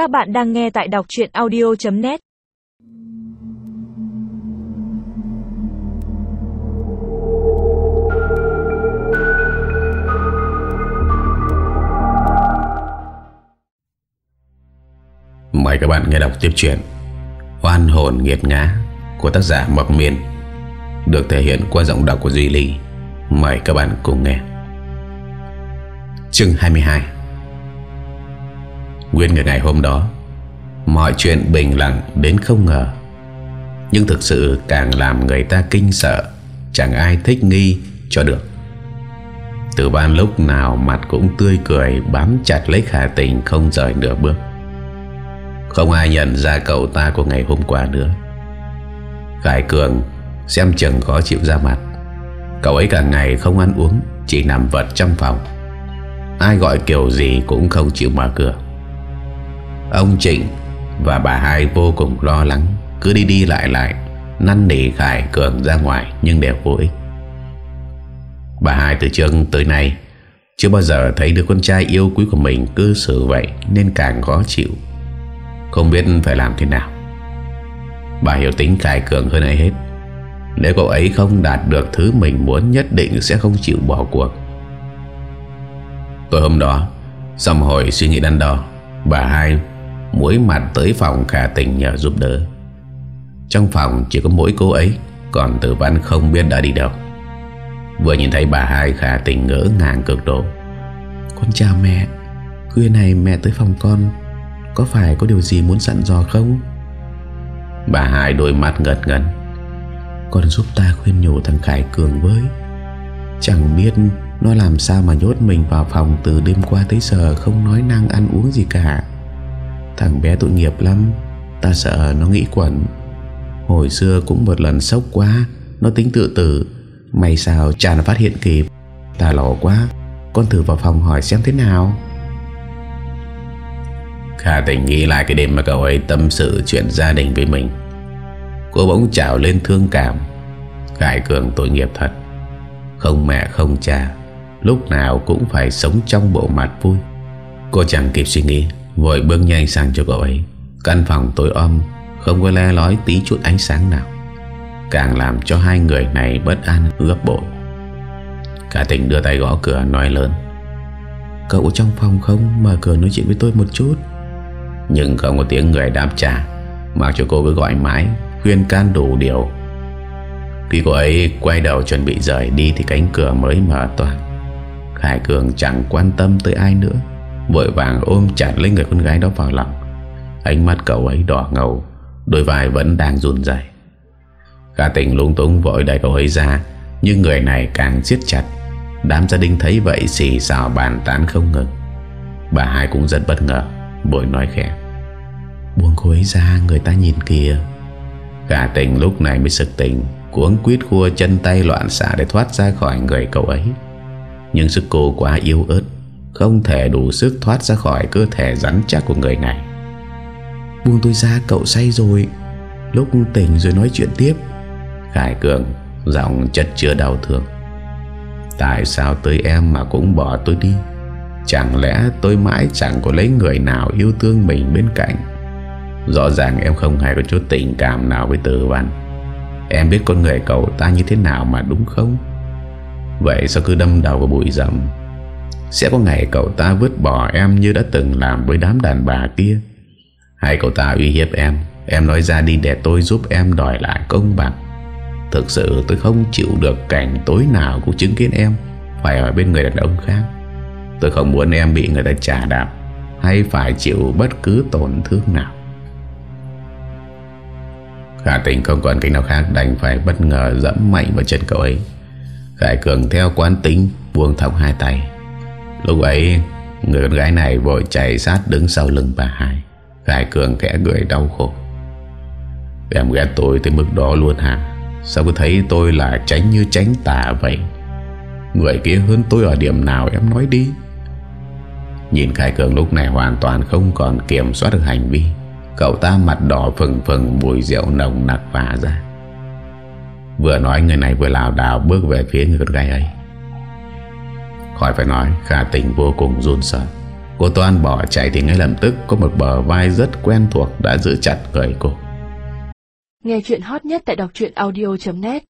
Các bạn đang nghe tại đọc chuyện audio.net Mời các bạn nghe đọc tiếp chuyện Oan hồn nghiệt ngã của tác giả Mộc Miên được thể hiện qua giọng đọc của Duy Ly. Mời các bạn cùng nghe. Chương 22 Nguyên ngày ngày hôm đó, Mọi chuyện bình lặng đến không ngờ. Nhưng thực sự càng làm người ta kinh sợ, Chẳng ai thích nghi cho được. Từ ban lúc nào mặt cũng tươi cười, Bám chặt lấy khả tình không rời nửa bước. Không ai nhận ra cậu ta của ngày hôm qua nữa. Khải Cường Xem chừng khó chịu ra mặt. Cậu ấy cả ngày không ăn uống, Chỉ nằm vật trong phòng. Ai gọi kiểu gì cũng không chịu mở cửa. Ông Trịnh Và bà hai vô cùng lo lắng, Cứ đi đi lại lại, Năn nỉ Khải Cường ra ngoài Nhưng đều vô ích. Bà hai từ trước tới nay Chưa bao giờ thấy đứa con trai yêu quý của mình Cư xử vậy Nên càng khó chịu, Không biết phải làm thế nào. Bà hiểu tính Khải Cường hơn ai hết. Nếu cậu ấy không đạt được thứ mình muốn Nhất định sẽ không chịu bỏ cuộc. Tối hôm đó, Sau một hồi suy nghĩ đắn đo, Bà hai Mũi mặt tới phòng khả tình nhờ giúp đỡ. Trong phòng chỉ có mỗi cô ấy, Còn tử văn không biết đã đi đâu. Vừa nhìn thấy bà hai khả tình ngỡ ngàng cực độ. Con chào mẹ, Khuya này mẹ tới phòng con, Có phải có điều gì muốn sẵn dò không? Bà hai đôi mắt ngật ngần. Con giúp ta khuyên nhủ thằng Khải Cường với. Chẳng biết Nó làm sao mà nhốt mình vào phòng Từ đêm qua tới giờ Không nói năng ăn uống gì cả. Thằng bé tội nghiệp lắm. Ta sợ nó nghĩ quẩn. Hồi xưa cũng một lần sốc quá, Nó tính tự tử. May sao cha nó phát hiện kịp. Ta lo quá. Con thử vào phòng hỏi xem thế nào. Khả tình nghĩ lại cái đêm mà cậu ấy tâm sự chuyện gia đình với mình. Cô bỗng trào lên thương cảm. Khải Cường tội nghiệp thật. Không mẹ, không cha. Lúc nào cũng phải sống trong bộ mặt vui. Cô chẳng kịp suy nghĩ. Vội bước nhanh sang cho cậu ấy. Căn phòng tối om, Không có le lói tí chút ánh sáng nào. Càng làm cho hai người này bất an gấp bội. Cả tình đưa tay gõ cửa, nói lớn. Cậu trong phòng không? Mở cửa nói chuyện với tôi một chút. Nhưng không có tiếng người đáp trả Mặc cho cô cứ gọi mãi, Khuyên can đủ điều. Khi cô ấy quay đầu chuẩn bị rời đi Thì cánh cửa mới mở toàn Khải Cường chẳng quan tâm tới ai nữa. Vội vàng ôm chặt lấy người con gái đó vào lòng. Ánh mắt cậu ấy đỏ ngầu, Đôi vai vẫn đang run dày Khả tình lung túng vội đẩy cậu ấy ra, Nhưng người này càng siết chặt. Đám gia đình thấy vậy xì xào bàn tán không ngừng. Bà hai cũng rất bất ngờ Bội nói khẽ. Buông cô ấy ra, người ta nhìn kìa. Khả tình lúc này mới sực tỉnh Cuốn quyết khua chân tay loạn xạ Để thoát ra khỏi người cậu ấy. Nhưng sức cô quá yếu ớt không thể đủ sức thoát ra khỏi Cơ thể rắn chắc của người này. Buông tôi ra, cậu say rồi. Lúc tỉnh rồi nói chuyện tiếp. Khải Cường, Giọng chất chứa đau thương. Tại sao tới em mà cũng bỏ tôi đi? Chẳng lẽ tôi mãi chẳng có lấy người nào yêu thương mình bên cạnh? Rõ ràng em không hề có chút tình cảm nào với tử văn. Em biết con người cậu ta như thế nào mà đúng không? Vậy sao cứ đâm đầu vào bụi rậm? Sẽ có ngày cậu ta vứt bỏ em như đã từng làm với đám đàn bà kia. Hay cậu ta uy hiếp em? Em nói ra đi để tôi giúp em đòi lại công bằng. Thực sự tôi không chịu được cảnh tối nào cũng chứng kiến em. Phải ở bên người đàn ông khác. Tôi không muốn em bị người ta trả đạp Hay phải chịu bất cứ tổn thương nào. Khả tình không còn cách nào khác Đành phải bất ngờ dẫm mạnh vào chân cậu ấy. Khải Cường theo quán tính, Buông thọc hai tay. Lúc ấy Người con gái này vội chạy sát đứng sau lưng bà hai. Khải Cường kẽ người đau khổ. Em ghét tôi tới mức đó luôn hả? Sao cứ thấy tôi là tránh như tránh tà vậy? Người kia hơn tôi ở điểm nào em nói đi. Nhìn Khải Cường lúc này hoàn toàn không còn kiểm soát được hành vi. Cậu ta mặt đỏ phừng phừng, mùi rượu nồng nặc phả ra. Vừa nói người này vừa lào đảo bước về phía người con gái ấy. Khỏi phải nói Khả tình vô cùng run sợ. Cô Toan bỏ chạy thì ngay lập tức Có một bờ vai rất quen thuộc Đã giữ chặt người cô. Nghe chuyện hot nhất tại đọc audio.net